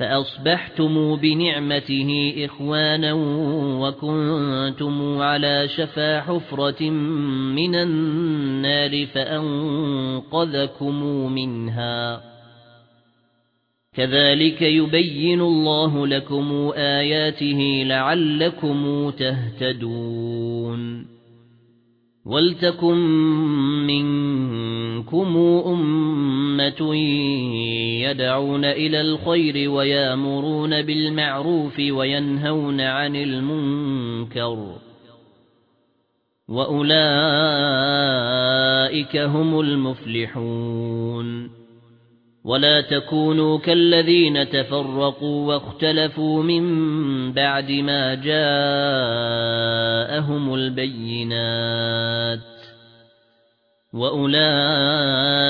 فأصبحتم بنعمته إخوانا وكنتم على شفا حفرة من النار فأنقذكم منها. كذلك يبين الله لكم آياته لعلكم تهتدون. ولتكن منكم أمة يدعون إلى الخير ويامرون بالمعروف وينهون عن المنكر وأولئك هم المفلحون ولا تكونوا كالذين تفرقوا واختلفوا من بعد ما جاءهم البينات وَأُولَئِكَ